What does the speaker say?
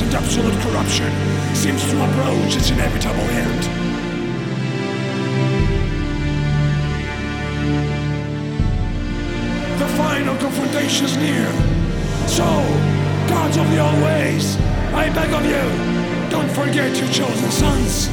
and absolute corruption seems to approach its inevitable end. The final confrontation is near. So, gods of the old ways, I beg of you, don't forget your chosen sons.